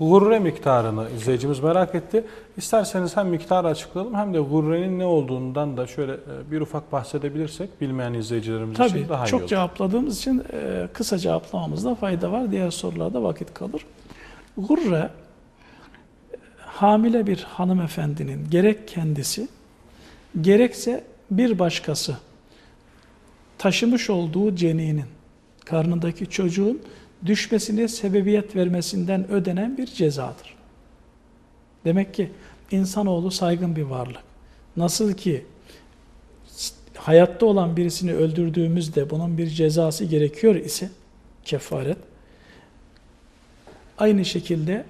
Gurre miktarını izleyicimiz merak etti. İsterseniz hem miktarı açıklayalım hem de gurrenin ne olduğundan da şöyle e, bir ufak bahsedebilirsek bilmeyen izleyicilerimiz Tabii için daha iyi çok olur. cevapladığımız için e, kısa cevaplamamızda fayda var. Diğer sorularda vakit kalır. Gurre hamile bir hanımefendinin gerek kendisi gerekse bir başkası taşımış olduğu ceninin karnındaki çocuğun düşmesine sebebiyet vermesinden ödenen bir cezadır. Demek ki insanoğlu saygın bir varlık. Nasıl ki hayatta olan birisini öldürdüğümüzde bunun bir cezası gerekiyor ise kefaret aynı şekilde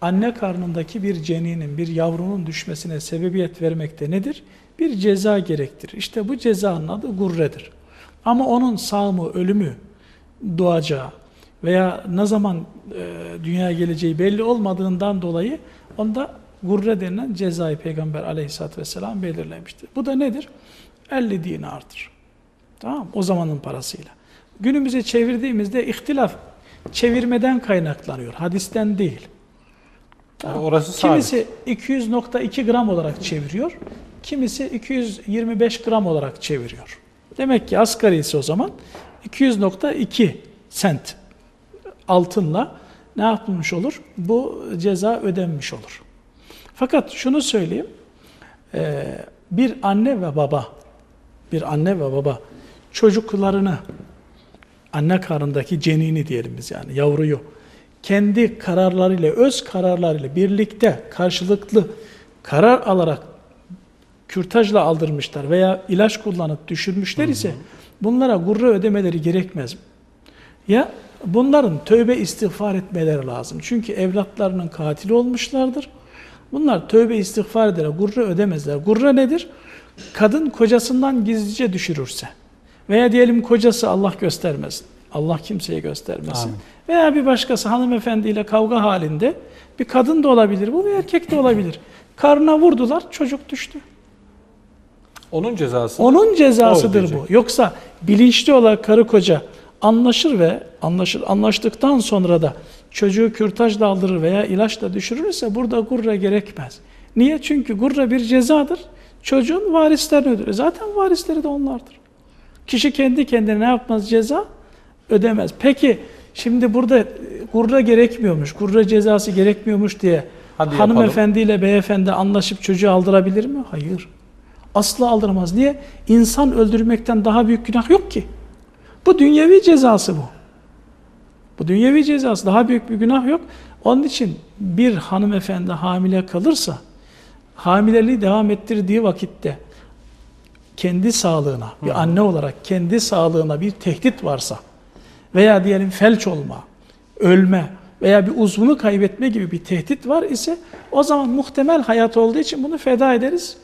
anne karnındaki bir ceninin, bir yavrunun düşmesine sebebiyet vermekte nedir? Bir ceza gerektirir. İşte bu cezanın adı gurredir. Ama onun sağ mı, ölümü, doğacağı veya ne zaman e, dünyaya geleceği belli olmadığından dolayı onda gurre denilen cezayı Peygamber aleyhissalatü vesselam belirlemiştir. Bu da nedir? 50 dinardır. Tamam O zamanın parasıyla. Günümüze çevirdiğimizde ihtilaf çevirmeden kaynaklanıyor. Hadisten değil. Yani orası. Kimisi 200.2 gram olarak çeviriyor. Kimisi 225 gram olarak çeviriyor. Demek ki asgarisi o zaman 200.2 sent altınla ne yapılmış olur? Bu ceza ödenmiş olur. Fakat şunu söyleyeyim. Ee, bir anne ve baba bir anne ve baba çocuklarını anne karnındaki cenini diyelim biz yani yavruyu kendi kararlarıyla, öz kararlarıyla birlikte karşılıklı karar alarak kürtajla aldırmışlar veya ilaç kullanıp düşürmüşler ise bunlara gurre ödemeleri gerekmez? Ya bunların tövbe istiğfar etmeleri lazım. Çünkü evlatlarının katili olmuşlardır. Bunlar tövbe istiğfar ederek gurre ödemezler. Gurre nedir? Kadın kocasından gizlice düşürürse veya diyelim kocası Allah göstermesin. Allah kimseye göstermesin. Amin. Veya bir başkası hanımefendiyle kavga halinde bir kadın da olabilir bu bir erkek de olabilir. Karnına vurdular çocuk düştü. Onun cezası. Onun cezasıdır bu. Yoksa bilinçli olarak karı koca anlaşır ve anlaşır anlaştıktan sonra da çocuğu kürtajla aldırır veya ilaçla düşürürse burada gurre gerekmez. Niye? Çünkü gurre bir cezadır. Çocuğun varislerini ödür. Zaten varisleri de onlardır. Kişi kendi kendine ne yapmaz ceza? Ödemez. Peki şimdi burada gurre gerekmiyormuş, gurre cezası gerekmiyormuş diye Hadi yapalım. hanımefendiyle beyefendi anlaşıp çocuğu aldırabilir mi? Hayır. Asla aldıramaz. Niye? İnsan öldürmekten daha büyük günah yok ki. Bu dünyevi cezası bu. Bu dünyevi cezası daha büyük bir günah yok. Onun için bir hanımefendi hamile kalırsa hamileliği devam ettirdiği vakitte kendi sağlığına, bir anne olarak kendi sağlığına bir tehdit varsa veya diyelim felç olma, ölme veya bir uzvunu kaybetme gibi bir tehdit var ise o zaman muhtemel hayat olduğu için bunu feda ederiz.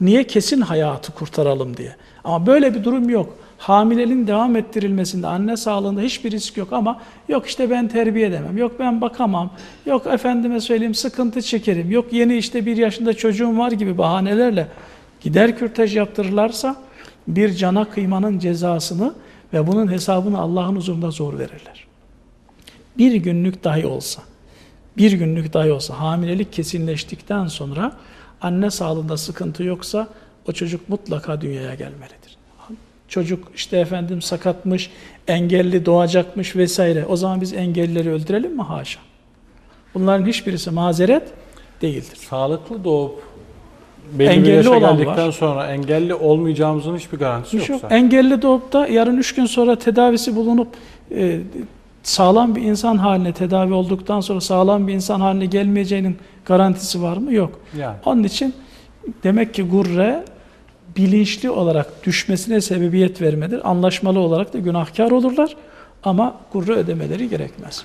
Niye? Kesin hayatı kurtaralım diye. Ama böyle bir durum yok. Hamileliğin devam ettirilmesinde anne sağlığında hiçbir risk yok ama yok işte ben terbiye edemem, yok ben bakamam, yok efendime söyleyeyim sıkıntı çekerim, yok yeni işte bir yaşında çocuğum var gibi bahanelerle gider kürtaj yaptırırlarsa bir cana kıymanın cezasını ve bunun hesabını Allah'ın huzurunda zor verirler. Bir günlük dahi olsa, bir günlük dahi olsa hamilelik kesinleştikten sonra anne sağlığında sıkıntı yoksa o çocuk mutlaka dünyaya gelmelidir. Çocuk işte efendim sakatmış, engelli doğacakmış vesaire. O zaman biz engellileri öldürelim mi? Haşa. Bunların hiçbirisi mazeret değildir. Sağlıklı doğup belli Engelli bir geldikten var. sonra engelli olmayacağımızın hiçbir garantisi yok Yok, engelli doğup da yarın üç gün sonra tedavisi bulunup e, sağlam bir insan haline tedavi olduktan sonra sağlam bir insan haline gelmeyeceğinin garantisi var mı? Yok. Yani. Onun için demek ki gurre bilinçli olarak düşmesine sebebiyet vermedir. Anlaşmalı olarak da günahkar olurlar ama gurre ödemeleri gerekmez.